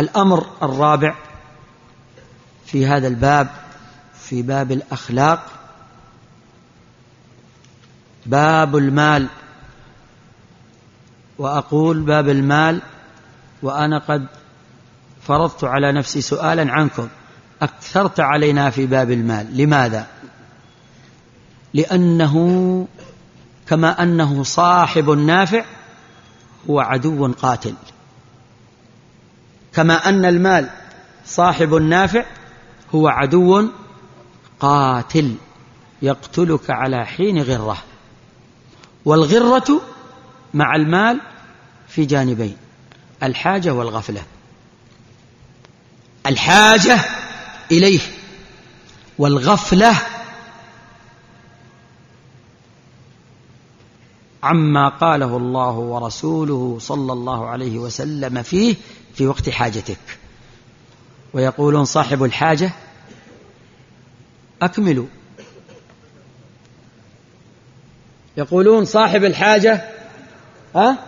الأمر الرابع في هذا الباب في باب الأخلاق باب المال. وأقول باب المال وأنا قد فرضت على نفسي سؤالا عنكم. أكثرت علينا في باب المال. لماذا؟ لأنه كما أنه صاحب نافع هو عدو قاتل. كما أن المال صاحب نافع هو عدو قاتل يقتلك على حين غرة. والغرة مع المال في جانبين الحاجة والغفلة. الحاجة إليه والغفلة عما قاله الله ورسوله صلى الله عليه وسلم فيه في وقت حاجتك. ويقولون صاحب الحاجة أكملوا. يقولون صاحب الحاجة ها؟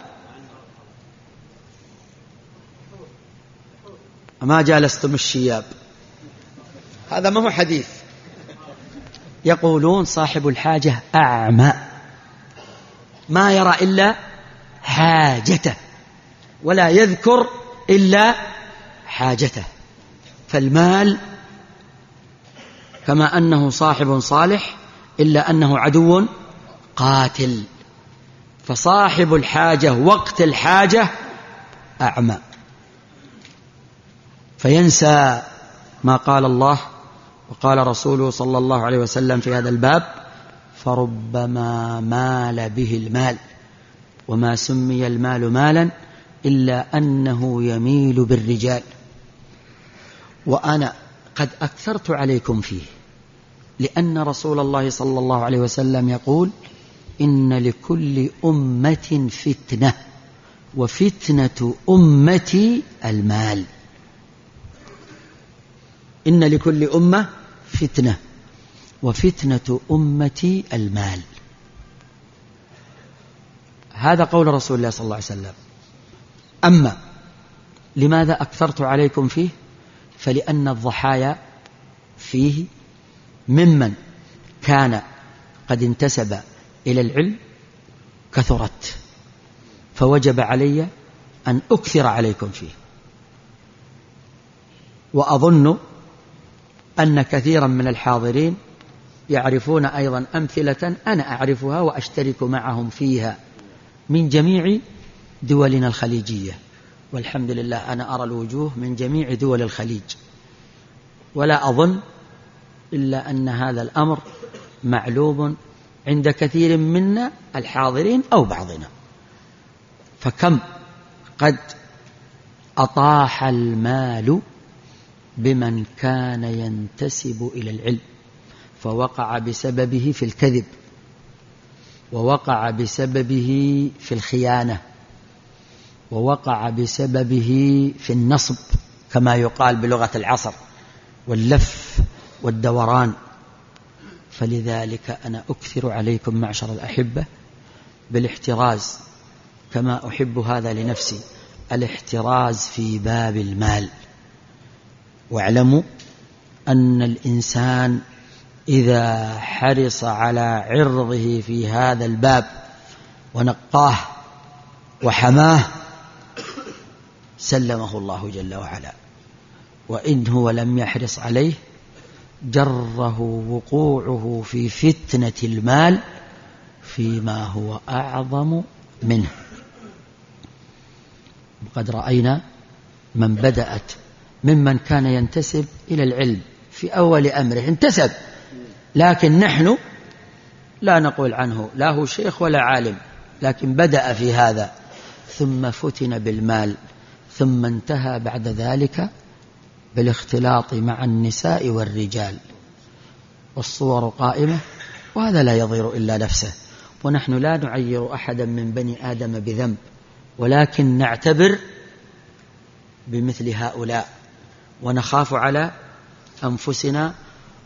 ما جالستم الشياب؟ هذا ما هو حديث. يقولون صاحب الحاجة أعمى. ما يرى إلا حاجته ولا يذكر إلا حاجته. فالمال كما أنه صاحب صالح إلا أنه عدو قاتل. فصاحب الحاجة وقت الحاجة أعمى. فينسى ما قال الله وقال رسوله صلى الله عليه وسلم في هذا الباب. فربما مال به المال وما سمي المال مالا إلا أنه يميل بالرجال وأنا قد أكثرت عليكم فيه لأن رسول الله صلى الله عليه وسلم يقول إن لكل أمة فتنة وفتنة أمتي المال إن لكل أمة فتنة وفتنة أمتي المال. هذا قول رسول الله صلى الله عليه وسلم. أما لماذا أكثرت عليكم فيه؟ فلأن الضحايا فيه ممن كان قد انتسب إلى العلم كثرت فوجب علي أن أكثر عليكم فيه. وأظن أن كثيرا من الحاضرين يعرفون أيضا أمثلة أنا أعرفها وأشترك معهم فيها من جميع دولنا الخليجية. والحمد لله أنا أرى الوجوه من جميع دول الخليج. ولا أظن إلا أن هذا الأمر معلوم عند كثير منا الحاضرين أو بعضنا. فكم قد أطاح المال بمن كان ينتسب إلى العلم؟ فوقع بسببه في الكذب ووقع بسببه في الخيانة ووقع بسببه في النصب كما يقال بلغة العصر واللف والدوران. فلذلك أنا أكثر عليكم معشر الأحبة بالاحتراز كما أحب هذا لنفسي الاحتراز في باب المال. واعلموا أن الإنسان إذا حرص على عرضه في هذا الباب ونقاه وحماه سلمه الله جل وعلا. وإن هو لم يحرص عليه جره وقوعه في فتنة المال فيما هو أعظم منه. وقد رأينا من بدأت ممن كان ينتسب إلى العلم في أول أمره انتسب. لكن نحن لا نقول عنه لا هو شيخ ولا عالم لكن بدأ في هذا. ثم فتن بالمال ثم انتهى بعد ذلك بالاختلاط مع النساء والرجال. والصور قائمة وهذا لا يضير إلا نفسه. ونحن لا نعير أحدا من بني آدم بذنب ولكن نعتبر بمثل هؤلاء. ونخاف على أنفسنا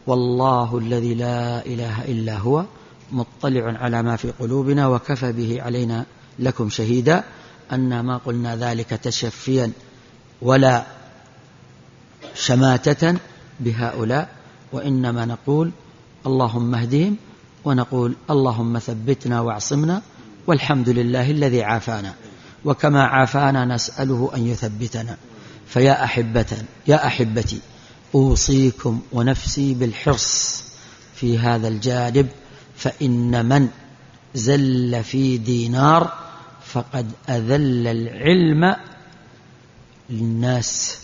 والله الذي لا إله إلا هو مطلع على ما في قلوبنا وكفى به علينا لكم شهيدا أن ما قلنا ذلك تشفيا ولا شماتة بهؤلاء وإنما نقول اللهم اهدهم ونقول اللهم ثبتنا واعصمنا والحمد لله الذي عافانا وكما عافانا نسأله أن يثبتنا فيا أحبة يا أحبتي أوصيكم ونفسي بالحرص في هذا الجانب فإن من زل في دينار فقد أذل العلم للناس.